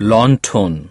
Lawn tone